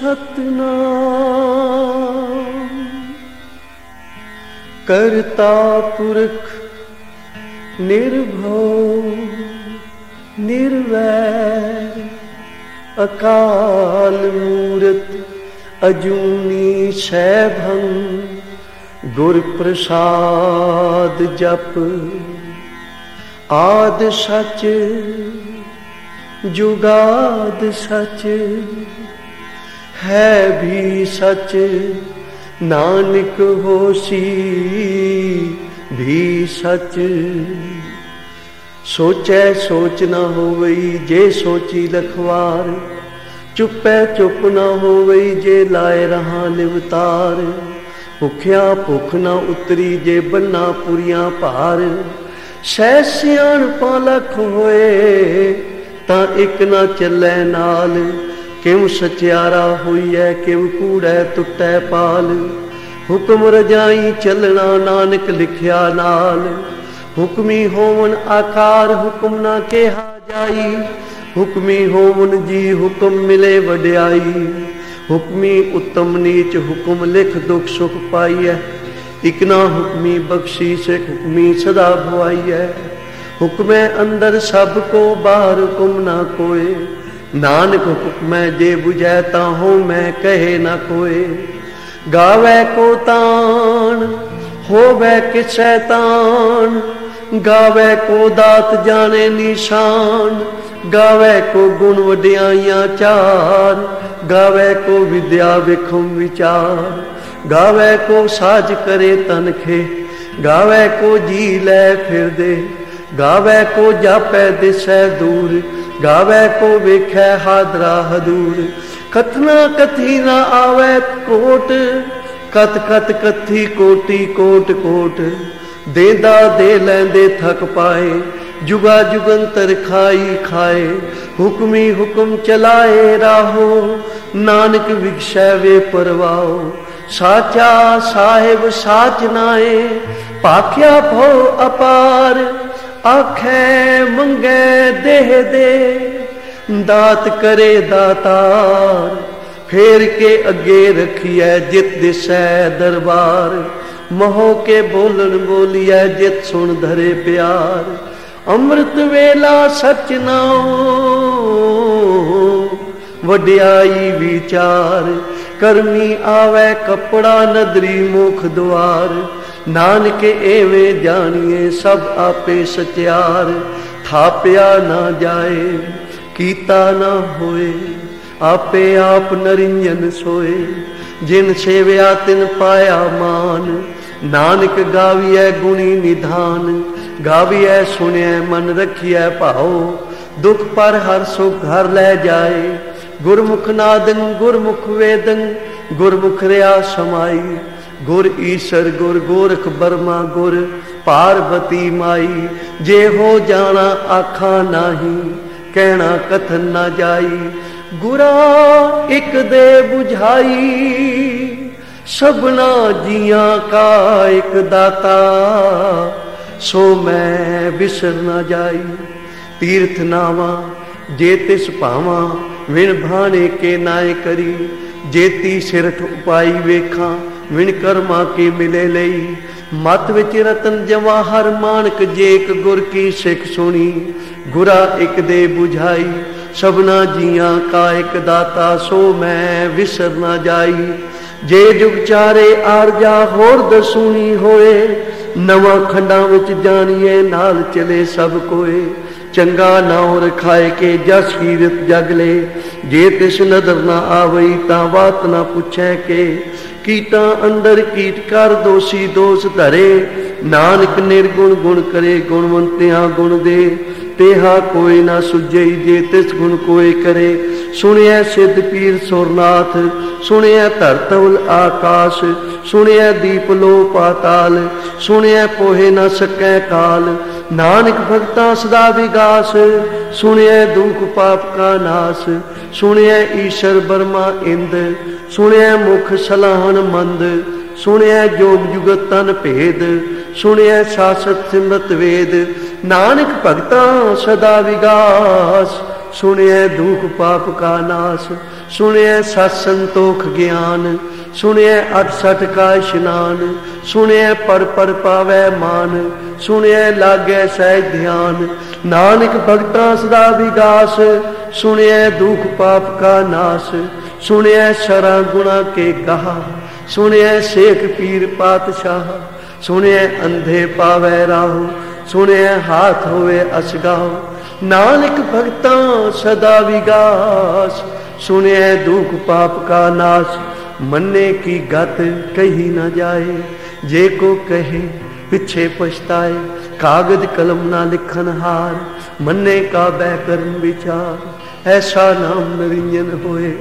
सतना करता पुरख निर्भो, निर्वैर, अकाल मूर्त, अजूनी शैभं, गुरप्रसाद जप। आद सच, जुगाद सच ਜੁਗਾਦ ਸਚ ਹੈ ਵੀ ਸਚ ਨਾਨਕ ਹੋਸੀ ਵੀ ਸਚ ਸੋਚੈ ਸੋਚ ਨਾ ਹੋਵਈ ਜੇ ਸੋਚੀ ਲਖਵਾਰ ਚੁੱਪੈ ਚੁੱਪ ਨਾ ਹੋਵਈ ਜੇ ਲਾਏ ਰਹਾ ਨਿਵਤਾਰ ਭੁਖਿਆ ਭੁਖ ਨਾ ਉਤਰੀ ਜੇ ਬੰਨਾ ਪੁਰੀਆਂ ਭਾਰ ਸਹਿ ਸਿਆਣ ਪਾਲਖ ਹੋਏ ਤਾਂ ਇੱਕ ਨਾ ਚੱਲੇ ਨਾਲ ਕਿਉ ਸਚਿਆਰਾ ਹੋਈਐ ਕਿਉ ਕੂੜੈ ਟੁੱਟੈ ਪਾਲ ਹੁਕਮ ਰਜਾਈ ਚੱਲਣਾ ਨਾਨਕ ਲਿਖਿਆ ਨਾਲ ਹੁਕਮੀ ਹੋਵਨ ਆਕਾਰ ਹੁਕਮ ਨਾ ਕਿਹਾ ਜਾਈ ਹੁਕਮੀ ਹੋਵਨ ਜੀ ਹੁਕਮ ਮਿਲੇ ਵਡਿਆਈ ਹੁਕਮੀ ਉਤਮ ਨੀਚ ਹੁਕਮ ਲਿਖ ਦੁਖ ਸੁਖ ਪਾਈਐ ਇਕ ਨਾ ਹੁਕਮੀ ਬਖਸ਼ੀਸ਼ ਹੁਕਮੀ ਸਦਾ ਭਵਾਈਐ ਹੁਕਮੈ ਅੰਦਰ ਸਭ ਕੋ ਬਾਹਰ ਹੁਕਮ ਨਾ ਕੋਏ नानक मैं जे बुझे हूँ, मैं कहे न कोय गावे को तान हो वै कि शैतान। गावे को दात जाने निशान, गावे को गुण वड्याइया चार। गावे को विद्या विखम विचार, गावे को साज करे तनखे। गावे को जी ले फिर दे गावे को जापै दिशै दूर, गावे को वेखै हादरा हदूर। कथना कथी ना आवे कोट, कत कत कथी कोटी कोट कोट। देंदा दे लेंदे थक पाए, जुगा जुगंतर खाई खाए। हुक्मी हुक्म चलाए राहो, नानक विक्षय वे परवाओ साचा साहेब साच नाए, पाख्या भो अपार। आखे मंगे देह दे, दात करे दातार, फेर के अगे रखिए जित दिशा दरबार, महो के बोलन बोलिए जित सुन धरे प्यार, अमृत वेला सच नाओ, वड्याई विचार, करमी आवे कपड़ा नदरी मुख द्वार ਨਾਨਕ ਐਵੇਂ ਜਾਣੀਏ ਸਭ ਆਪੇ ਸਚਿਆਰ ਥਾਪਿਆ ਨਾ ਜਾਏ ਕੀਤਾ ਨਾ ਹੋਏ ਆਪੇ ਆਪ ਨਰਿੰਜਨ ਸੋਏ ਜਿਨ ਸੇਵਿਆ ਤਿਨ ਪਾਇਆ ਮਾਨ ਨਾਨਕ ਗਾਵੀਐ ਗੁਣੀ ਨਿਧਾਨ ਗਾਵੀਐ ਸੁਣਿਐ ਮਨ ਰਖੀਐ ਭਾਉ ਦੁਖ ਪਰ ਹਰ ਸੁਖ ਘਰ ਲੈ ਜਾਏ ਗੁਰਮੁਖ ਨਾਦਨ ਗੁਰਮੁਖ ਵੇਦਨ ਗੁਰਮੁਖ ਰਿਆ ਸਮਾਈ गुर ईश्वर, गुर गोरख बर्मा, गुर पार्वती माई। जे हो जाना आखा नाही, कहना कथन ना जाई। गुरा एक दे बुझाई सबना जिया का एक दाता। सो मैं बिसर ना जाई, तीर्थ नावा, जे तिस पावा विण भाने के नाय करी। जेती सिरठ उपाई वेखा ਵਿਣ ਕਰਮਾ ਕੇ ਮਿਲੇ ਲਈ? ਮਤ ਵਿੱਚ ਰਤਨ ਜਵਾਹਰ ਮਾਨਕ ਜੇਕ ਗੁਰ ਕੀ ਸਿੱਖ ਸੁਣੀ। ਗੁਰਾ ਇੱਕ ਦੇ 부ਝਾਈ ਸਭਨਾ ਜੀਆਂ ਕਾ ਇੱਕ ਦਾਤਾ, ਸੋ ਮੈਂ ਵਿਸਰ ਨਾ ਜਾਈ। ਜੇ ਜੁਗ ਚਾਰੇ ਆਰਜਾ ਹੋਰ ਦਸੂਣੀ ਹੋਏ, ਨਵਾਂ ਖੰਡਾਂ ਵਿੱਚ ਜਾਣੀਏ, ਨਾਲ ਚਲੇ ਸਭ ਕੋਏ। ਚੰਗਾ ਨਾਉ ਰਖਾਏ ਕੇ ਜਸ ਕੀਰਤ ਜਗ ਲੈ ਜੇ ਤਿਸ ਨਦਰ ਨਾ ਆਵਈ ਤਾਂ ਬਾਤ ਨਾ ਪੁੱਛੈ ਕੇ ਕੀਟਾਂ ਅੰਦਰ ਕੀਟ ਕਰ ਦੋਸ਼ੀ ਦੋਸ ਧਰੇ ਨਾਨਕ ਨਿਰਗੁਣ ਗੁਣ ਕਰੇ ਗੁਣਵੰਤਿਆਂ ਗੁਣ ਦੇ ਤੇਹਾ ਕੋਈ ਨਾ ਸੁਝਈ ਜੇ ਤਿਸ ਗੁਣ ਕੋਈ ਕਰੇ ਸੁਣਿਆ ਸਿੱਧ ਪੀਰ ਸੁਰਨਾਥ ਸੁਣਿਆ ਧਰਤਵਲ ਆਕਾਸ਼ ਸੁਣਿਆ ਦੀਪ ਲੋ ਪਾਤਾਲ ਸੁਣਿਆ ਪੋਹੇ ਨਾ ਸਕੈ ਕਾਲ ਨਾਨਕ ਭਗਤਾ ਸਦਾ ਵਿਗਾਸ, ਸੁਣਿਐ ਦੁਖ ਪਾਪ ਕਾ ਨਾਸ, ਸੁਣਿਐ ਈਸ਼ਰ ਬਰਮਾ ਇੰਦ, ਸੁਣਿਐ ਮੁਖ ਸਲਾਹਣ ਮੰਦ, ਸੁਣਿਐ ਜੋਗ ਜੁਗਤ ਤਨ ਭੇਦ, ਸੁਣਿਐ ਸਾਸਤ ਸਿਮਰਤ ਵੇਦ, ਨਾਨਕ ਭਗਤਾ ਸਦਾ ਵਿਗਾਸ, ਸੁਣਿਐ ਦੁਖ ਪਾਪ ਕਾ ਨਾਸ, ਸੁਣਿਐ ਸਤ ਸੰਤੋਖ ਗਿਆਨ सुनिए अठसठ का स्नान सुनिए पर पर पावे मान, सुनिए लागे सह ध्यान। नानक भक्ता सदा विगास, सुनिए दुख पाप का नाश सुनिए शरा गुणा के कहा सुनिए शेख पीर पातशाह, सुनिए अंधे पावे राहु, सुनिए हाथ हुए असगाओ नानक भक्ता सदा विगास, सुनिए दुख पाप का नाश मन्ने की गत कही न जाए, जे को कहे पीछे पछताए, कागज़ कलम ना लिखन हार, मन्ने का बैकर्म विचार, ऐसा नाम निरंजन होए,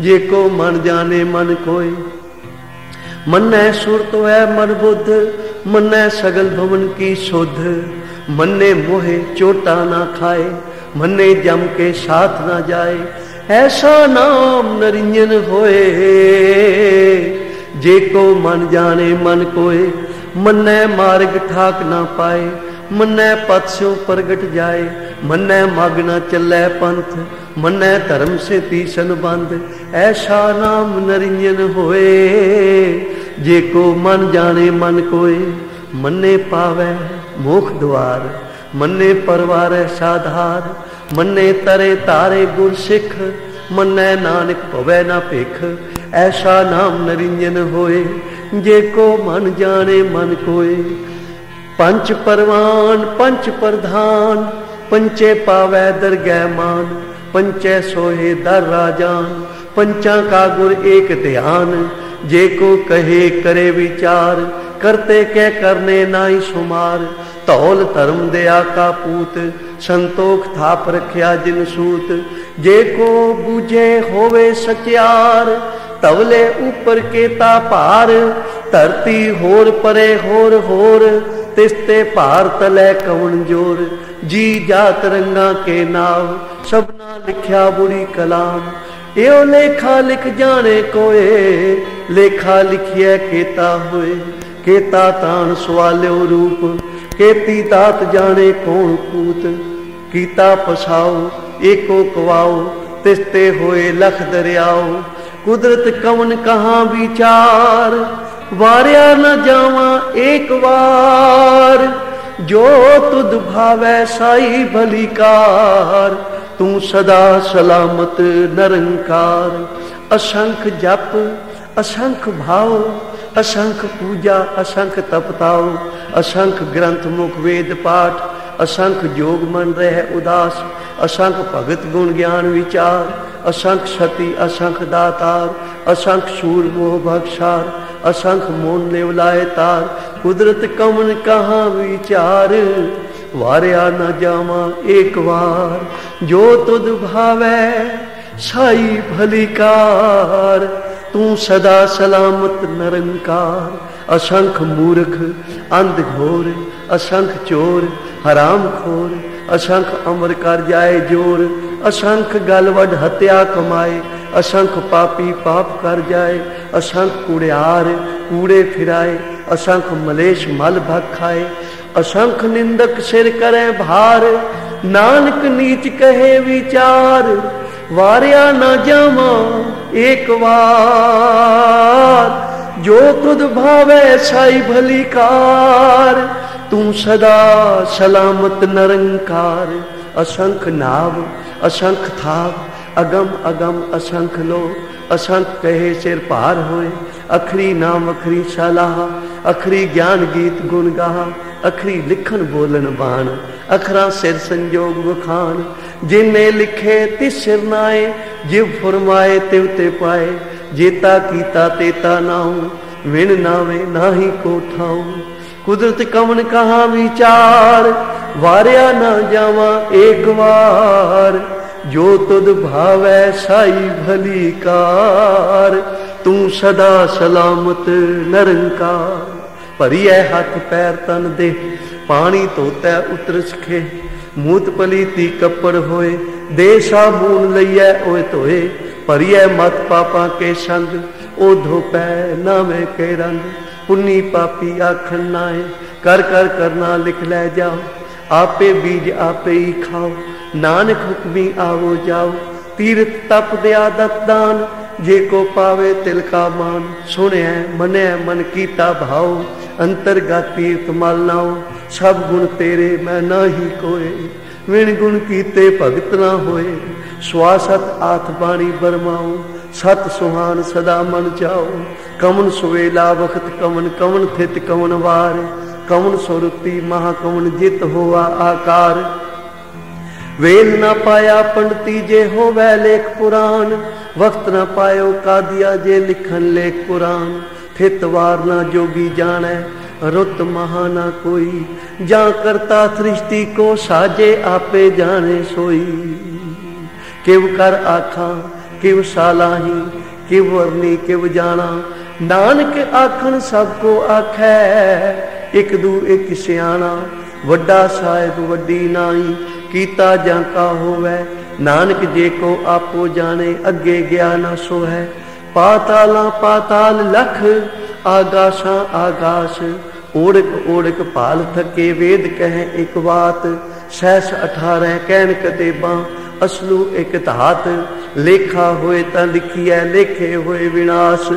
जे को मन जाने मन कोय मन सुर तो है मन बुद्ध मन सगल भवन की शुद्ध मन्ने मोहे चोटा ना खाए, मन्ने जम के साथ ना जाए ऐसा नाम नरिंजन होए, जे को मन जाने मन कोए मन मार्ग ठाक ना पाए मन पथ से प्रगट जाए मन मग न चले पंथ मन धर्म से तीसन बंद। ऐसा नाम नरिंजन होए, जे को मन जाने मन कोए, मन्ने पावे मोख द्वार, मन्ने मन्ने तरे तारे गुर सिख मन्ने नानक पवै ना भिख ऐसा नाम नरिंजन होए जे को मन जाने मन कोए पंच परवान पंच प्रधान पंचे पावै दरगह मान पंचे सोहे दर राजान पंचा का गुर एक ध्यान जे को कहे करे विचार करते के करने नाई सुमार तौल धर्म दया का पूत, संतोख थाप रखिया जिन सूत। जे को बुझे होवे सचार तवले ऊपर केता पार। धरती होर परे होर होर, तिस्ते पार तले कवन ज़ोर। जी जात रंगा के नाव, सबना लिखया बुरी कलाम। यो लेखा लिख जाने कोए, लेखा लिखिए केता हुए। केता तान सवाल्यो रूप, केती तात जाने कौन पूत। कीता पसाओ एको कवाओ, तिस्ते होए लख दरियाओ। कुदरत कवन कहा विचार, वारिया न जावा एक बार जो तुद भावै साई भलीकार तू सदा सलामत नरंकार। असंख जप, असंख भाव असंख पूजा असंख तपताओ असंख ग्रंथ मुख वेद पाठ असंख जोग मन रह उदास असंख भगत गुण ज्ञान विचार असंख सती असंख दातार असंख सूर मोह भक्षार असंख मोन नेवलाए तार, कुदरत कमन कहा विचार? वारिया न जामा एक बार जो तुद भावै, साई भलिकार तू सदा सलामत निरंकार, असंख मूर्ख, अंध घोर, असंख चोर, हराम खोर, असंख अमर कर जाए ज़ोर, असंख गल वड हत्या कमाए, असंख पापी पाप कर जाए, असंख कुड़ियार कूड़े फिराए, असंख मलेश मल भग खाए, असंख निंदक सिर करें भार, नानक नीच कहे विचार वारिया न जावा एक बार जो तुद भावे साई भली कार तू सदा सलामत नरंकार। असंख नाव, असंख थाव, अगम अगम असंख लो। असंख कहे सिर पार होए, अखरी नाम अखरी सलाह। अखरी ज्ञान गीत गुण गाह, अखरी लिखन बोलन बाण। अखरा सिर संजोग वखान जिन्ने लिखे तिस सिर नाए जिव फरमाए तिव ते पाए जेता कीता तेता नाऊ विण नावे नाही को ठाऊ कुदरत कवन कहा विचार वारिया ना जावा एक बार जो तुद भावै साई भली कार तू सदा सलामत नरंकार ਭਰੀਐ ਹੱਥ ਪੈਰ ਤਨ ਦੇ ਪਾਣੀ ਧੋਤੈ ਉਤਰ ਸਖੇ ਮੂਤ ਪਲੀਤੀ ਕੱਪੜ ਹੋਏ ਦੇ ਸਾਬੂਨ ਲਈਐ ਓਏ ਧੋਏ ਭਰੀਐ ਮਤ ਪਾਪਾਂ ਕੇ ਸੰਗ ਉਹ ਧੋਪੈ ਨਾਵੇਂ ਕੇ ਰੰਗ ਪੁੰਨੀ ਪਾਪੀ ਆਖਣ ਨਾਏ ਕਰ ਕਰ ਕਰਨਾ ਲਿਖ ਲੈ ਜਾਓ ਆਪੇ ਬੀਜ ਆਪੇ ਹੀ ਖਾਓ ਨਾਨਕ ਹੁਕਮੀ ਆਵੋ ਜਾਓ ਤੀਰਥ ਤਪ ਦਿਆ ਦਤਦਾਨ ਜੇ ਕੋ ਪਾਵੇ ਤਿਲ ਕਾ ਮਾਨ ਸੁਣਿਆ ਮਨਿਆ ਮਨ ਕੀਤਾ ਭਾਉ ਅੰਤਰਗਤ ਤੀਰਥ ਮਲ ਨਾਉ ਸਭ ਗੁਣ ਤੇਰੇ ਮੈਂ ਨਾਹੀ ਕੋਏ ਵਿਣ ਗੁਣ ਕੀਤੇ ਭਗਤ ਨਾ ਹੋਏ ਸਵਾਸਤ ਆਥ ਬਾਣੀ ਬਰਮਾਉ ਸਤ ਸੁਹਾਨ ਸਦਾ ਮਨ ਚਾਓ ਕਮਨ ਸੁਵੇਲਾ ਵਖਤ ਕਮਨ ਕਮਨ ਥਿਤ ਕਮਨ ਵਾਰ ਕਮਨ ਸੁਰਤੀ ਮਹਾ ਕਮਨ ਜਿਤ ਹੋਆ ਆਕਾਰ ਵੇਲ ਨਾ ਪਾਇਆ ਪੰਡਤੀ ਜੇ ਹੋਵੇ ਲੇਖ ਪੁਰਾਨ ਵਕਤ ਨਾ ਪਾਇਓ ਕਾਦੀਆ ਜੇ ਲਿਖਨ ਲੇਖ ਪੁਰਾਨ ਥਿਤ ਵਾਰ ਨਾ ਜੋਗੀ ਜਾਣੈ ਰੁੱਤ रुत महाना कोई, जा करता सृष्टि को साजे आपे जाने सोई। किव कर आखा, किव सालाही, किव वर्णी, किव जाना। नानक आखन सबको आखै, एक दू एक सियाना। वड्डा साहेब वड्डी नाई, कीता जाका होवे। नानक जे को आपो जाने अगे गया ना सो है पाताला पाताल लख आगाशा, आगाश ओढ़क ओढ़क पाल थके वेद कह एक बात सहस अठारह कहन कतेबा असलू एक धात। लेखा होए त लिखी है लेखे होए विनाश।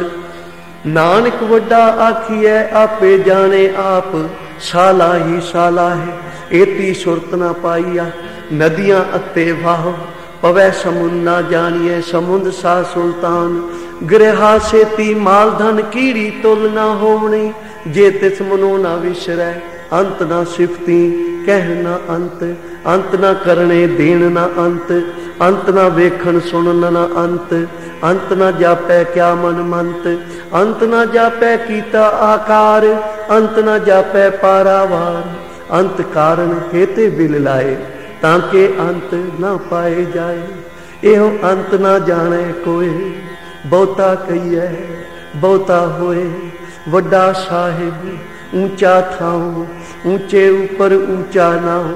नानक वड्डा आखी है आपे जाने आप। साला ही साला है, एती सुरत ना पाइया नदियाँ अत्ते वाह, पवै समुन्ना जानिए, समुंद सा सुल्तान। ਗ੍ਰਹਾ ਸੇਤੀ ਮਾਲਧਨ ਕੀੜੀ ਤੁਲ ਨਾ ਹੋਵਣੀ, ਜੇ ਤਿਸ ਮਨੋ ਨਾ ਵਿਸਰੈ ਅੰਤ ਨਾ ਸਿਫਤੀ ਕਹਿ ਨਾ ਅੰਤ ਅੰਤ ਨਾ ਕਰਨੇ ਦੇਣ ਨਾ ਅੰਤ ਅੰਤ ਨਾ ਵੇਖਣ ਸੁਣਨ ਨਾ ਅੰਤ ਅੰਤ ਨਾ ਜਾਪੈ ਕਿਆ ਮਨ ਮੰਤ, ਅੰਤ ਨਾ ਜਾਪੈ ਕੀਤਾ ਆਕਾਰ, ਅੰਤ ਨਾ ਜਾਪੈ ਪਾਰਾਵਾਰ, ਅੰਤ ਕਾਰਨ ਹੇਤੇ ਬਿਲ ਲਾਏ, ਤਾਂ ਕਿ ਅੰਤ ਨਾ ਪਾਏ ਜਾਏ, ਇਹੋ ਅੰਤ ਨਾ ਜਾਣੇ ਕੋਏ ਬਹੁਤਾ ਕਹੀਐ, ਬਹੁਤਾ ਹੋਏ। ਵੱਡਾ ਸਾਹਿਬ, ਉੱਚਾ ਥਾਉ, ਉੱਚੇ ਉੱਪਰ ਉੱਚਾ ਨਾ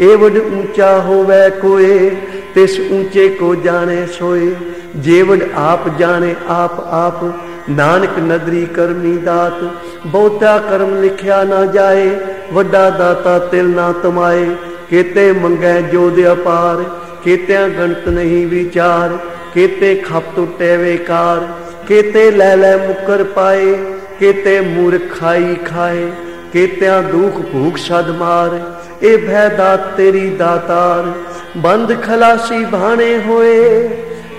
ਇਹ ਉੱਚਾ ਹੋਵੇ ਕੋਏ, ਤਿਸ ਉੱਚੇ ਕੋ ਜਾਣੇ ਸੋਏ। ਜੇ ਆਪ ਜਾਣੇ ਆਪ ਆਪ, ਨਾਨਕ ਨਦਰੀ ਕਰਮੀ ਦਾਤ। ਬਹੁਤਾ ਕਰਮ ਲਿਖਿਆ ਨਾ ਜਾਏ, ਵੱਡਾ ਦਾਤਾ ਤਿਲ ਨਾ ਤਮਾਏ। ਕੀਤੇ ਮੰਗੈ ਜੋ ਜੋਦ ਅਪਾਰ, ਕੀਤਿਆਂ ਗਣਤ ਨਹੀਂ ਵਿਚਾਰ। केते खापतुटे तो वेकार केते ले ले मुकर पाए, केते मूर्खाई खाए, केत्या दुख भूख सद मार, ए भय दात तेरी दातार, बंद खलासी भाने होए,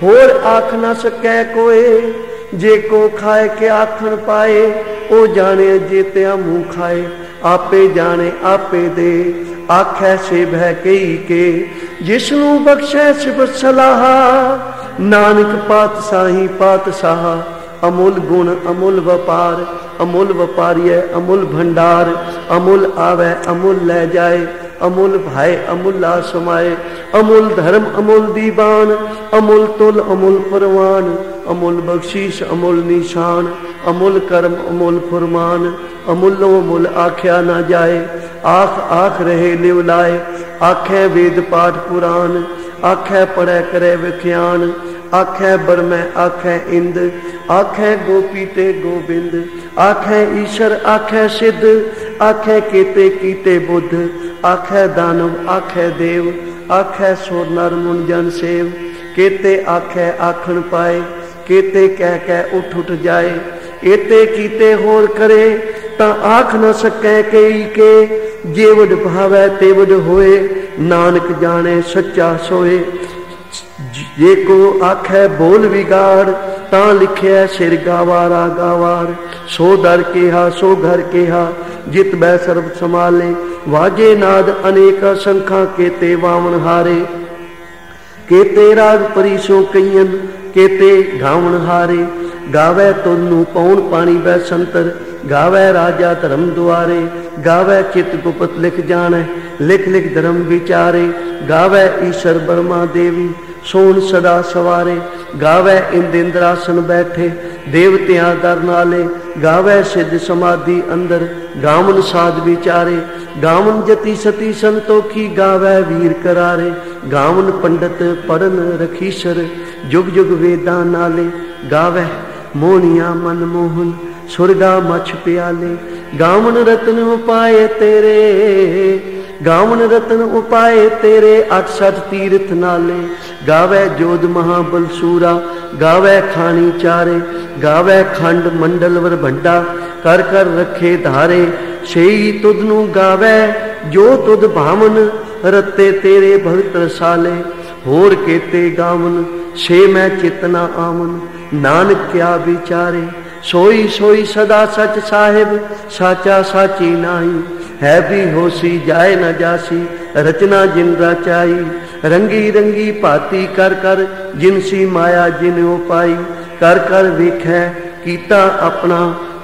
होर आख न सकै कोए, जे को खाए के आखन पाए, ओ जाने जेत्या मुँह खाए, आपे जाने आपे दे, आखे से भय कई के, जिसनु बख्शे शिव सलाहा ਨਾਨਕ ਪਾਤਸ਼ਾਹੀ ਪਾਤਸ਼ਾਹ ਅਮੁੱਲ ਗੁਣ ਅਮੁੱਲ ਵਪਾਰ ਅਮੁੱਲ ਵਪਾਰੀਐ ਅਮੁੱਲ ਭੰਡਾਰ ਅਮੁੱਲ ਆਵੇ ਅਮੁੱਲ ਲੈ ਜਾਏ ਅਮੁੱਲ ਭਾਏ ਅਮੁੱਲਾ ਸਮਾਏ ਅਮੁੱਲ ਧਰਮ ਅਮੁੱਲ ਦੀਵਾਨ ਅਮੁੱਲ ਤੁਲ ਅਮੁੱਲ ਪਰਵਾਨ ਅਮੁੱਲ ਬਖਸ਼ੀਸ਼ ਅਮੁੱਲ ਨਿਸ਼ਾਨ ਅਮੁੱਲ ਕਰਮ ਅਮੁੱਲ ਫਰਮਾਨ ਅਮੁੱਲੋ ਮੁੱਲ ਆਖਿਆ ਨਾ ਜਾਏ ਆਖ ਆਖ ਰਹੇ ਲਿਵ ਲਾਏ ਆਖੇ ਵੇਦ ਪਾਠ ਪੁਰਾਨ आखे पढ़े करे विख्यान, आखे बरमै, आखे इंद, आखे गोपी ते गोबिंद आखे ईश्वर, आखे सिद्ध, आखे केते कीते बुद्ध, आखे दानव, आखे देव, आखे सुर नर मुन जन सेव, केते आखे आखण पाए, केते कह कह उठ उठ जाए, एते कीते होर करे, ता आख न सकै कई के जेवड भावै तेवड होए ਨਾਨਕ ਜਾਣੇ ਸੱਚਾ ਸੋਏ ਜੇ ਕੋ ਆਖੈ ਬੋਲ ਵਿਗਾੜ ਤਾਂ ਲਿਖਿਆ ਸਿਰ ਗਾਵਾਰਾ ਗਾਵਾਰ ਸੋ ਦਰ ਕਿਹਾ ਸੋ ਘਰ ਕਿਹਾ ਜਿਤ ਬੈ ਸਰਬ ਸਮਾਲੇ ਵਾਜੇ ਨਾਦ ਅਨੇਕ ਸੰਖਾਂ ਕੇਤੇ ਵਾਵਣ ਹਾਰੇ ਕੇਤੇ ਰਾਗ ਪਰਿਸੋ ਕਈਨ ਕੇਤੇ ਗਾਵਣ ਹਾਰੇ ਗਾਵੇ ਤੁਨੂੰ ਪੌਣ ਪਾਣੀ ਬੈ ਸੰਤਰ ਗਾਵੇ ਰਾਜਾ ਧਰਮ ਦੁਆਰੇ ਗਾਵੇ ਚਿਤ ਗੁਪਤ ਲਿਖ ਜਾਣੈ, ਲਿਖ ਲਿਖ ਧਰਮ ਵਿਚਾਰੇ। ਗਾਵੇ ਈਸ਼ਰ ਬਰਮਾ ਦੇਵੀ, ਸੋਣ ਸਦਾ ਸਵਾਰੇ। ਗਾਵੇ ਇੰਦ ਇੰਦਰਾਸਨ ਬੈਠੇ, ਦੇਵਤਿਆਂ ਦਰ ਨਾਲੇ। ਗਾਵੇ ਸਿੱਧ ਸਮਾਧੀ ਅੰਦਰ, ਗਾਵਨ ਸਾਧ ਵਿਚਾਰੇ। ਗਾਵਨ ਜਤੀ ਸਤੀ ਸੰਤੋਖੀ, ਗਾਵੇ ਵੀਰ ਕਰਾਰੇ। ਗਾਵਨ ਪੰਡਤ ਪੜਨ ਰਖੀਸ਼ਰ, ਜੁਗ ਜੁਗ ਵੇਦਾਂ ਨਾਲੇ। ਗਾਵੇ ਮੋਹਣੀਆਂ ਮਨ ਮੋਹਨ ਸੁਰਗਾ ਮਛ ਪਿਆਲੇ। ਗਾਵਨ ਰਤਨ ਉਪਾਏ ਤੇਰੇ, ਗਾਵਨ ਰਤਨ ਉਪਾਏ ਤੇਰੇ, ਅਠ ਸਠ ਤੀਰਥ ਨਾਲੇ। ਗਾਵੇ ਜੋਧ ਮਹਾਬਲ ਸੂਰਾ ਗਾਵੇ ਖਾਣੀ ਚਾਰੇ, ਗਾਵੇ ਖੰਡ ਮੰਡਲ ਵਰ ਭੰਡਾ, ਕਰ ਕਰ ਰੱਖੇ ਧਾਰੇ। ਸਈ ਤੁਧ ਨੂੰ ਗਾਵੇ, ਜੋ ਤੁਧ ਭਾਵਨ, ਰਤੇ ਤੇਰੇ ਭਗਤ ਰਸਾਲੇ। ਹੋਰ ਕੇਤੇ ਗਾਵਨ, ਛੇ ਮੈਂ ਚਿਤਨਾ ਆਵਨ, ਨਾਨਕ ਕਿਆ ਵਿਚਾਰੇ। सोई सोई सदा सच साहेब, साचा साची नाही। है भी होसी, जाए न जासी, रचना जिन रचाई। रंगी रंगी पाती कर कर जिनसी माया जिन उपाई। कर कर विख है कीता अपना,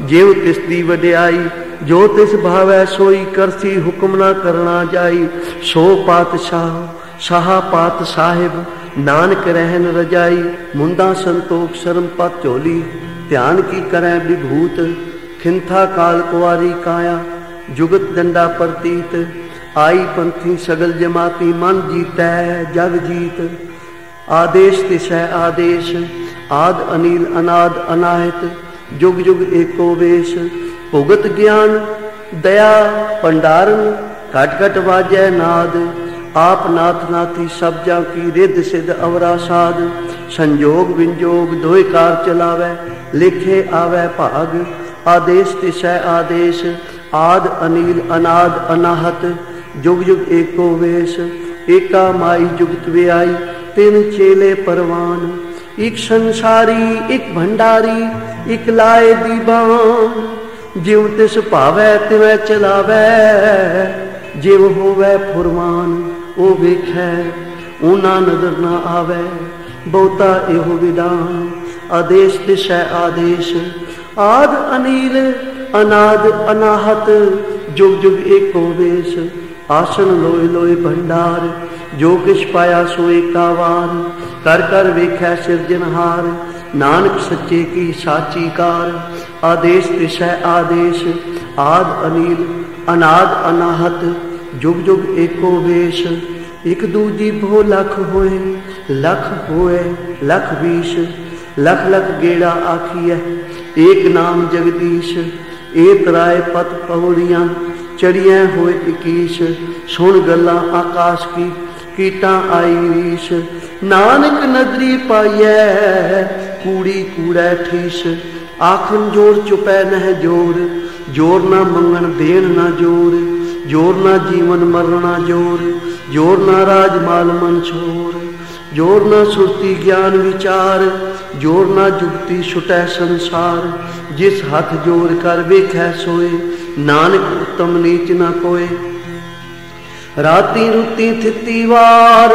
जेव तिसदी वड्याई। जो तिस भावै सोई, करसी हुक्म ना करना जाई। सो पातशाह शाह पात साहेब, नानक रहन रजाई। मुंदा संतोख शर्म पा झोली ध्यान की करें विभूत, खिंथा काल कुआरी काया, जुगत दंडा प्रतीत, आई पंथी सगल जमाती, मन जीत, जग जीत। आदेश तिशय आदेश, आद अनिल अनाद अनाहित, जुग जुग एको वेश। भुगत ज्ञान, दया, भंडारण, घट घट वाजय नाद। आप नाथ नाथी सब जा की रिद सिद्ध अवरा साध संजोग विंजोग दोय कार चलावे लिखे आवे भाग, आदेश तिश आदेश, आद अनिल अनाद अनाहत, जुग जुग एको वेश, एका माई जुगत व्याई, तीन चेले परवान एक संसारी एक भंडारी एक लाए दीवान। जिव तिस तिवे तिवै चलावै, जिव होवै फुरमान, ओ वेखै, ऊना नज़र ना आवे, बहुता एहो विदान आदेश दिशा आदेश। आद अनिल, अनाद अनाहत, जुग जुग एक वेश। आसन लोए लोए भंडार, जो किश पाया सो एकावार कर कर वेख्या सिरजनहार नानक सच्चे की साची कार। आदेश दिशा आदेश, आद अनिल, अनाद अनाहत, जुग जुग एको वेश। एक दूजी भो लख होए लख होए, लख बीश लख लख गेड़ा आखिया एक नाम जगदीश ए तराय पत पौड़िया, चढ़िया होए इकीश। सुन गला आकाश की, कीटा आई रीश। नानक नदरी पाइय कूड़ी कूड़ै ठीस आखन ज़ोर चुपै नह ज़ोर ज़ोर ना मंगन देन ना ज़ोर। ज़ोर ना जीवन मरना ज़ोर ज़ोर ना राज माल मन छोर। ज़ोर ना सुरती ज्ञान विचार ज़ोर ना जुगती छुटै संसार, जिस हथ ज़ोर कर वेखै सोए, नानक उत्तम नीच न कोय राती रुती थिती वार,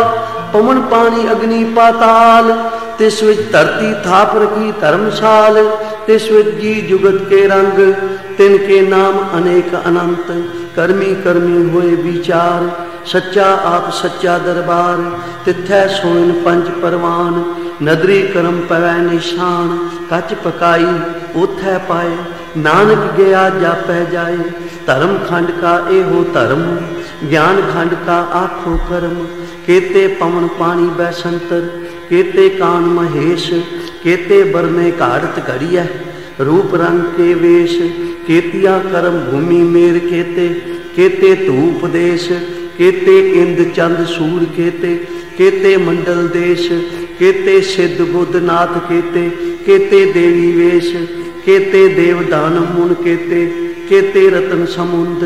पवन पानी अग्नि पाताल, तिस विच धरती थाप की धर्मशाल, तिस विच जी जुगत के रंग, तिन के नाम अनेक अनंत, कर्मी कर्मी हुए विचार। सच्चा आप सच्चा दरबार, तिथै सोइन पंच परवान ਨਦਰੀ ਕਰਮ ਪਵੈ ਨਿਸ਼ਾਨ ਕੱਚ ਪਕਾਈ ਉਥੈ ਪਾਏ ਨਾਨਕ ਗਿਆ ਜਾਪੈ ਜਾਏ ਧਰਮ ਖੰਡ ਕਾ ਇਹੋ ਧਰਮ ਗਿਆਨ ਖੰਡ ਕਾ ਆਖੋ ਕਰਮ ਕੇਤੇ ਪਵਨ ਪਾਣੀ ਬੈਸੰਤਰ ਕੇਤੇ ਕਾਨ ਮਹੇਸ਼ ਕੇਤੇ ਬਰਨੇ ਘਾੜਤ ਘੜੀਐ ਰੂਪ ਰੰਗ ਕੇ ਵੇਸ਼ ਕੇਤਿਆ ਕਰਮ ਭੂਮੀ ਮੇਰ ਕੇਤੇ ਕੇਤੇ ਧੂਪ ਦੇਸ਼ ਕੇਤੇ ਇੰਦ ਚੰਦ ਸੂਰ ਕੇਤੇ ਕੇਤੇ ਮੰਡਲ ਦੇਸ਼ केते सिद्ध बुद्ध नाथ केते केते देवी वेश, केते देवदान मुन केते केते रतन समुंद,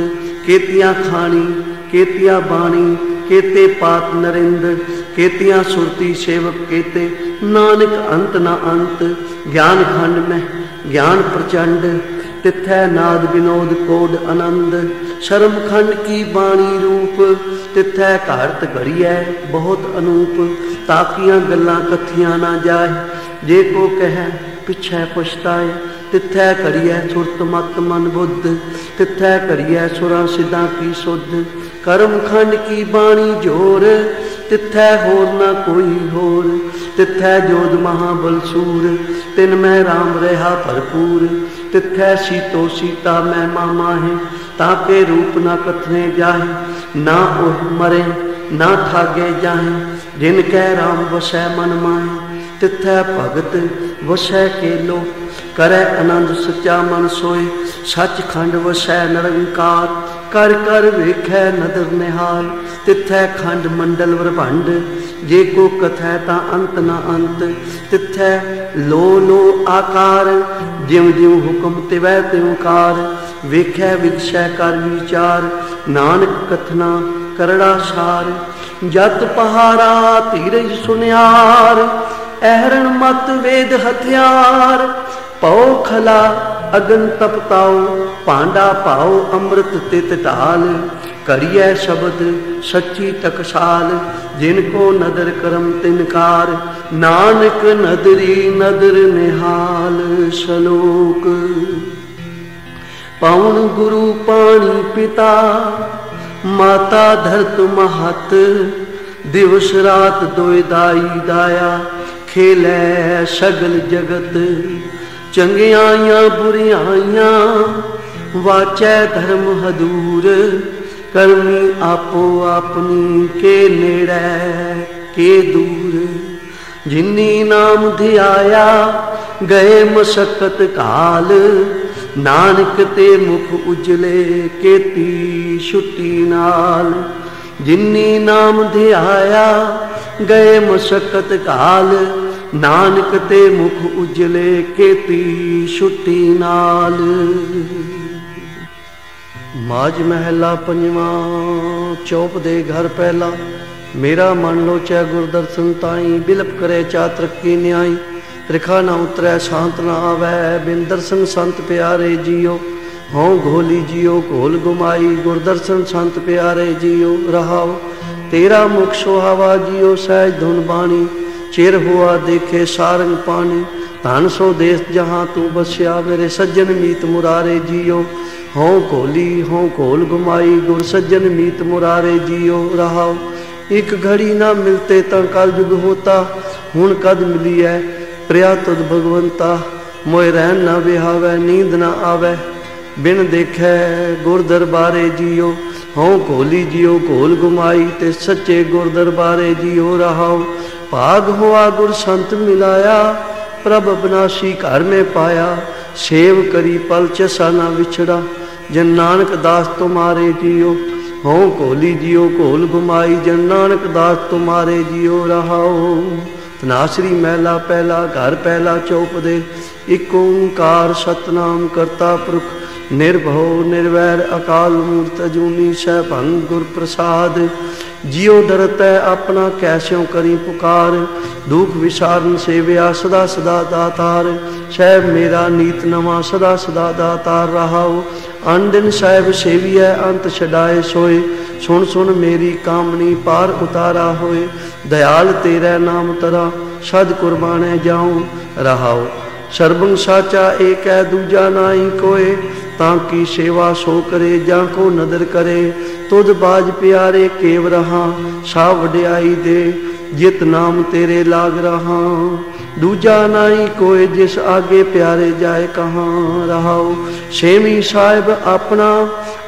केतिया खानी केतिया बाणी, केते पात नरेंद्र केतिया सुरती सेवक केते, नानक अंत ना अंत, ज्ञान खंड में ज्ञान प्रचंड, तिथै नाद विनोद कोड आनंद ਸ਼ਰਮ ਖੰਡ ਕੀ ਬਾਣੀ ਰੂਪ ਤਿੱਥੈ ਘਾਰਤ ਘੜੀਐ ਬਹੁਤ ਅਨੂਪ ਤਾਕੀਆਂ ਗੱਲਾਂ ਕਥੀਆਂ ਨਾ ਜਾਏ ਜੇ ਕੋ ਕਹੈ ਪਿਛੈ ਪਛਤਾਏ ਤਿੱਥੈ ਘੜੀਐ ਸੁਰਤ ਮਤ ਮਨ ਬੁੱਧ ਤਿੱਥੈ ਘੜੀਐ ਸੁਰਾਂ ਸਿੱਧਾਂ ਕੀ ਸੁਧ ਕਰਮ ਖੰਡ ਕੀ ਬਾਣੀ ਜੋਰ ਤਿੱਥੈ ਹੋਰ ਨਾ ਕੋਈ ਹੋਰ ਤਿੱਥੈ ਜੋਦ ਮਹਾਬਲ ਸੂਰ ਤਿਨ ਮੈਂ RAM ਰਹਾ ਭਰਪੂਰ ਤਿੱਥੈ ਸੀਤੋ ਸੀਤਾ ਮੈਂ ਮਾਮਾ ਹੈ ताके रूप ना कथने जाहे, ना ओह मरे, ना ठागे जाहे। जिन कह राम वसै मन माए तिथै भगत वसै के लो करे आनंद सचा मन सोए सचखंड वसै निरंकार। कर कर वेखै नदर निहाल तिथै खंड मंडल ब्रह्मंड जे को कथै ता अंत ना अंत तिथै लो लो आकार। जिव जिव हुक्म तिवै त्योकार ਵੇਖੈ ਵਿਖਸ਼ੈ ਕਰ ਵਿਚਾਰ ਨਾਨਕ ਕਥਨਾ ਕਰੜਾ ਸਾਰ ਜਤ ਪਹਾਰਾ ਧੀਰਜ ਸੁਨਿਆਰ ਐਹਰਣ ਮਤ ਵੇਦ ਹਥਿਆਰ ਪਉ ਖਲਾ ਅਗਨ ਤਪਤਾਉ ਭਾਂਡਾ ਪਾਉ ਅੰਮ੍ਰਿਤ ਤਿਤ ਢਾਲ ਕਰੀਐ ਸ਼ਬਦ ਸੱਚੀ ਤਕਸਾਲ ਜਿਨ ਕੋ ਨਦਰ ਕਰਮ ਤਿਨਕਾਰ ਨਾਨਕ ਨਦਰੀ ਨਦਰ ਨਿਹਾਲ ਸ਼ਲੋਕ पवन गुरु पाणी पिता, माता धरत महत, दिवस रात दोयदाई दाया, खेले सगल जगत बुरी बुरियाइया वाचै धर्म हदूर करनी आपो अपनी के नेड़े के दूर। जिन्नी नाम धियाया, गए मशक्कत काल ਨਾਨਕ ਤੇ ਮੁਖ ਉਜਲੇ ਕੇਤੀ ਛੁੱਟੀ ਨਾਲ। ਜਿਨੀ ਨਾਮ ਧਿਆਇਆ, ਗਏ ਮਸਕਤ ਕਾਲ ਨਾਨਕ ਤੇ ਮੁਖ ਉਜਲੇ ਕੇਤੀ ਛੁੱਟੀ ਨਾਲ। ਮਾਜ ਮਹਿਲਾ ਪੰਜਵਾਂ, ਚੌਪ ਦੇ ਘਰ ਪਹਿਲਾ। ਮੇਰਾ ਮਨ ਲੋਚੈ ਗੁਰਦਰਸ਼ਨ ਤਾਈ, ਬਿਲਪ ਕਰੇ ਚਾ ਤਰੱਕੀ ਨਿਆਈ। रिखा ना उतरै शांत ना आवै बिन सिंह संत प्यारे जियो हों घोली जियो घोल गुमाई गुरदर्शन संत प्यारे जियो रहाओ तेरा मुख सुहावा जियो सहज धुन बाणी चिर हुआ देखे सारंग पानी धन सो देश जहाँ तू बसिया मेरे सज्जन मीत मुरारे जियो हों घोली हों घोल गुमाई गुर सज्जन मीत मुरारे जियो रहाओ एक घड़ी ना मिलते तो कल युग होता हूँ कद मिली है प्रिया तुद भगवंता, मोय रहन ना बिहावे, नींद ना आवे। बिन देखे गुर दरबारे जियो, हूँ घोली जियो कोल घुमाई ते सच्चे गुर दरबारे जियो रहाओ भाग हुआ गुर संत मिलाया, प्रभ अविनाशी घर में पाया। सेव करी पल चसा ना बिछड़ा, जन नानक दास तुम्हारे जियो। हों कोली जियो कोल घुमाई, जन नानक दास तुम्हारे जियो रहाओ ਤਨਾਸਰੀ ਮਹਿਲਾ ਪਹਿਲਾ, ਘਰ ਪਹਿਲਾ ਚੌਪ ਦੇ। ਇਕ ਓੰਕਾਰ ਸਤਨਾਮ ਕਰਤਾ ਪੁਰਖ, ਨਿਰਭਉ, ਨਿਰਵੈਰ, ਅਕਾਲ ਮੂਰਤ ਅਜੂਨੀ ਸਹਿ ਭੰਗ ਗੁਰ ਪ੍ਰਸਾਦ। ਜਿਉ ਡਰਤੈ ਆਪਣਾ ਕੈਸਿਉ ਕਰੀ ਪੁਕਾਰ, ਦੁਖ ਵਿਸਾਰਨ ਸੇਵਿਆ ਸਦਾ ਸਦਾ ਦਾਤਾਰ। ਸਹਿਬ ਮੇਰਾ ਨੀਤ ਨਵਾਂ ਸਦਾ ਸਦਾ ਦਾਤਾਰ ਰਹਾਉ। ਅੰਦਿਨ ਸਾਹਿਬ ਸੇਵੀਐ, ਅੰਤ ਛਡਾਏ ਸੋਏ। ਸੁਣ ਸੁਣ ਮੇਰੀ ਕਾਮਣੀ ਪਾਰ ਉਤਾਰਾ ਹੋਏ। ਦਇਆਲ ਤੇਰਾ ਨਾਮ ਤਰਾ ਸਦ ਕੁਰਬਾਨੇ ਜਾਉ ਰਹਾਉ ਸਰਬੰ ਸਾਚਾ ਏਕ ਹੈ ਦੂਜਾ ਨਾਹੀ ਕੋਏ ਤਾਂ ਕੀ ਸੇਵਾ ਸੋ ਕਰੇ ਜਾਂ ਕੋ ਨਦਰ ਕਰੇ ਤੁਧ ਬਾਜ ਪਿਆਰੇ ਕੇਵ ਰਹਾ ਸਾ ਵਡਿਆਈ ਦੇ ਜਿਤ ਨਾਮ ਤੇਰੇ ਲਾਗ ਰਹਾ ਦੂਜਾ ਨਾਹੀ ਕੋਏ ਜਿਸ ਆਗੇ ਪਿਆਰੇ ਜਾਏ ਕਹਾਂ ਰਹਾਉ ਛੇਵੀਂ ਸਾਹਿਬ ਆਪਣਾ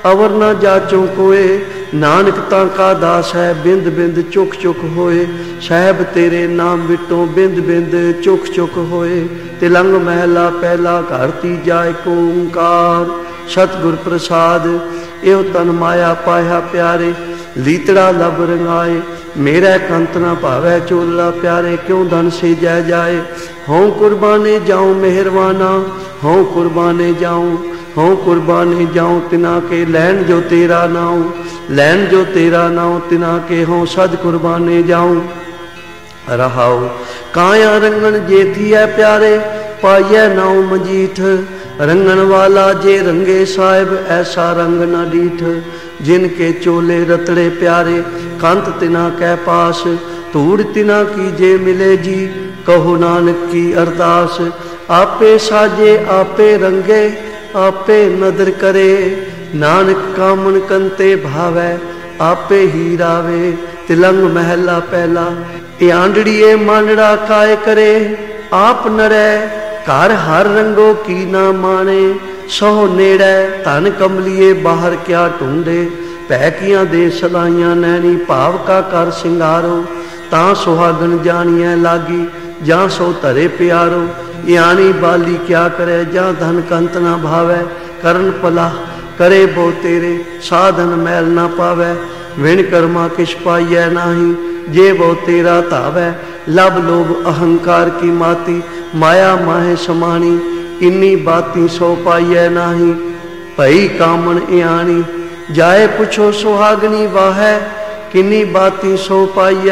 ਅਵਰ ਨਾ ਜਾਚੋ ਕੋਏ, ਨਾਨਕ ਤਾਂ ਕਾ ਦਾਸ ਹੈ, ਬਿੰਦ ਬਿੰਦ ਚੁਕ ਚੁਕ ਹੋਏ। ਸਾਹਿਬ ਤੇਰੇ ਨਾਮ ਵਿਟੋਂ ਬਿੰਦ ਬਿੰਦ ਚੁਕ ਚੁਕ ਹੋਏ। ਤਿਲੰਗ ਮਹਿਲਾ ਪਹਿਲਾ ਘਰ ਤੀਜਾ ਏਕ ਓੰਕਾਰ। ਸਤਿਗੁਰ ਪ੍ਰਸਾਦ, ਇਹੋ ਤਨ ਮਾਇਆ ਪਾਇਆ ਪਿਆਰੇ। ਲੀਤੜਾ ਲਬ ਰੰਗਾਏ, ਮੇਰਾ ਕੰਤ ਨਾ ਭਾਵੈ ਚੋਲਾ ਪਿਆਰੇ। ਕਿਉਂ ਧਨ ਸੇ ਜੈ ਜਾਏ? ਹਉ ਕੁਰਬਾਨੇ ਜਾਉ ਮਿਹਰਵਾਨਾ, ਹਉ ਕੁਰਬਾਨੇ ਜਾਉ हो कुर्बानी जाऊँ, तिना के लैन जो तेरा नाऊ। लैन जो तेरा नाऊ, तिना के हो सद कुर्बानी जाऊँ। रहाओ, काया रंगन जे थी है प्यारे, पाइय नाऊ मजीठ। रंगन वाला जे रंगे साहेब, ऐसा रंग न डीठ। जिनके चोले रतड़े प्यारे, कंत तिना के पास। धूड़ तिना की जे मिले जी, कहो नानक की अरदास। आपे साजे, आपे रंगे ਆਪੇ ਨਦਰ ਕਰੇ, ਨਾਨਕ ਕਾਮਨ ਕੰਤੇ ਭਾਵੈ, ਆਪੇ ਹੀ ਰਾਵੇ, ਤਿਲੰਗ ਮਹਿਲਾ ਪਹਿਲਾ, ਇਹ ਆਂਡੜੀਏ ਮਾਂਡੜਾ ਕਾਇ ਕਰੇ, ਆਪ ਨਰੈ, ਘਰ ਹਰ ਰੰਗੋ ਕੀ ਨਾ ਮਾਣੇ ਸੋ ਨੇੜੈ ਧਨ ਕਮਲੀਏ ਬਾਹਰ ਕਿਆ ਢੂੰਡੇ ਭੈ ਕੀਆਂ ਦੇ ਸਲਾਈਆਂ ਨੈਣੀ ਭਾਵ ਕਾ ਕਰ ਸਿੰਗਾਰੋ, ਤਾਂ ਸੁਹਾਗਣ ਜਾਣੀਐ ਲਾਗੀ, ਜਾਂ ਸੋ ਧਰੇ ਪਿਆਰੋ यानी बाली क्या करे, जा धन कंत ना भावे, करण पला, करे बो तेरे, साधन मैल ना पावे। विण कर्मा किस पाइय नाही, जे बो तेरा तावै लब लोभ अहंकार की माती, माया माहे समाणी इन्नी बाती सो पाइय नाही। पई कामन यानी जाए पुछो सुहागनी वाह किन्नी बाती सो पाइय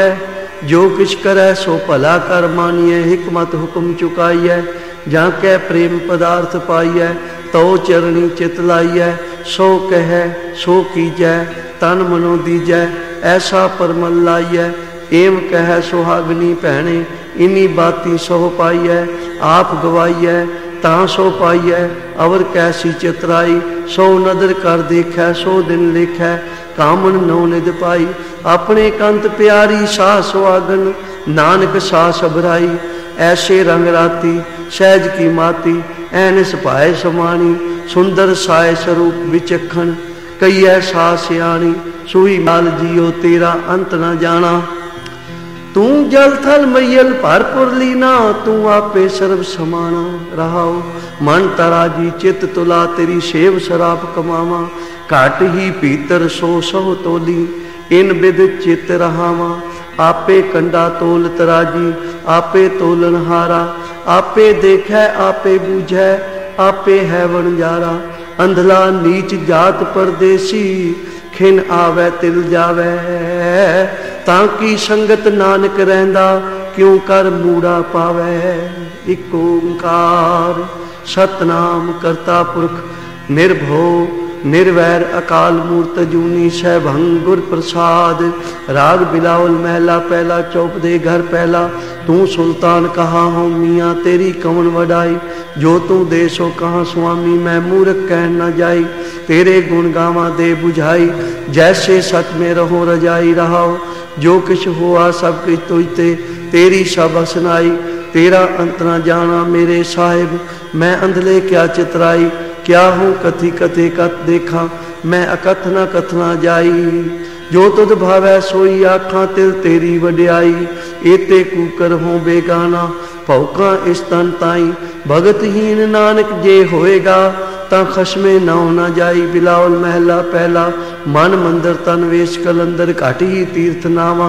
जो किछ करे सो भला कर मानिए, हिकमत हुक्म चुकाइए। जा कै प्रेम पदार्थ पाइए तो चरणी चित लाइए। सो कह, सो कीजै, तन मनो दीजै, ऐसा परमल लाइए। एम कह, सुहागनी भैने इन्नी बाती सो पाइए। आप गवाइए ता सो पाइए अवर कैसी चितराई, सो नदर कर देख, सो दिन लिख, कामन नौ निद पाई। अपने कंत प्यारी साह सुहागन नानक सा सबराई ऐसे रंग राती, सहज की माती ऐनस पाए समानी। सुंदर साय स्वरूप विचखन कई ऐसा सियाणी सुई माल जियो, तेरा अंत न जाना। तू जल थल मैयल भरपुर लीना, तू आपे सर्व समाना रहाओ। मन तरा जी चित तुला, तेरी सेव शराब कमावा। घट ही भीतर सो सह तोली, इन विद चित रहावा। आपे कंडा तोल तराजी आपे तोलन हारा। आपे देख, आपे बूझे, आपे है वणजारा अंधला नीच जात परदेसी, खिन आवे, तिल जावे। ताकि संगत नानक रहंदा क्यों कर मूड़ा पावे एक ओंकार सतनाम करता पुरख निर्भो निर्वैर अकाल मूर्त जूनी सहभंग गुर प्रसाद राग बिलावल महला पहला चौप दे घर पहला तू सुल्तान कहा हो मियाँ तेरी कवन वडाई जो तू दे सो कहा स्वामी मैं मूर्ख कह न जाई तेरे गुण गावा दे बुझाई जैसे सच में रहो रजाई रहाओ जो किछ हुआ सब कुछ तुझते तेरी सब सुनाई तेरा अंत न जाना मेरे साहिब मैं अंधले क्या चितराई क्या हूँ कथी कथे कथ देखा मैं अकथना कथना जाई जो तुद भावै सोई आखा तिल तेरी वड्याई एते कूकर हो बेगाना भौका इस तन ताई भगतहीन नानक जे होएगा ता नाव न जाई बिलावल महला पहला मन मंदिर तन वेश कलंदर घट ही तीर्थ नावा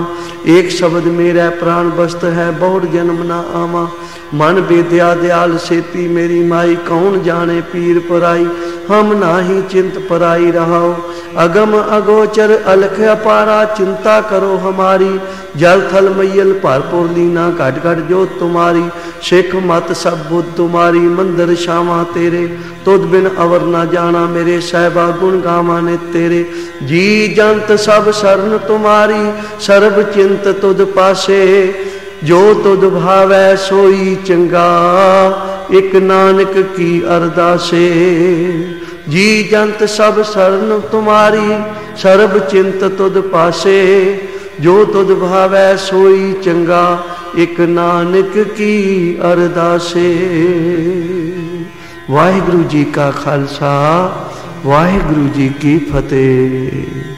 एक शब्द मेरा प्राण बस्त है बहुत जन्म ना आवा मन बेदया दयाल सेती मेरी माई कौन जाने पीर पराई हम नाही चिंत पराई रहाओ अगम अगोचर अलख अपारा चिंता करो हमारी जल थल मैयल भरपुर लीना, घट घट जो तुम्हारी। सिख मत सब बुद्ध तुम्हारी, मंदिर शामा तेरे। तुद बिन अवर ना जाना मेरे, साहबा गुण गावा ने तेरे। जी जंत सब शरण तुम्हारी, सर्व चिंत तुद पासे। जो तुद भावै सोई चंगा, एक नानक की अरदासे। जी जंत सब शरण तुम्हारी, सर्व चिंत तुद पासे। जो तुद भावै सोई चंगा, एक नानक की अरदासे। वाहिगुरु जी का खालसा, वाहिगुरु जी की फतेह।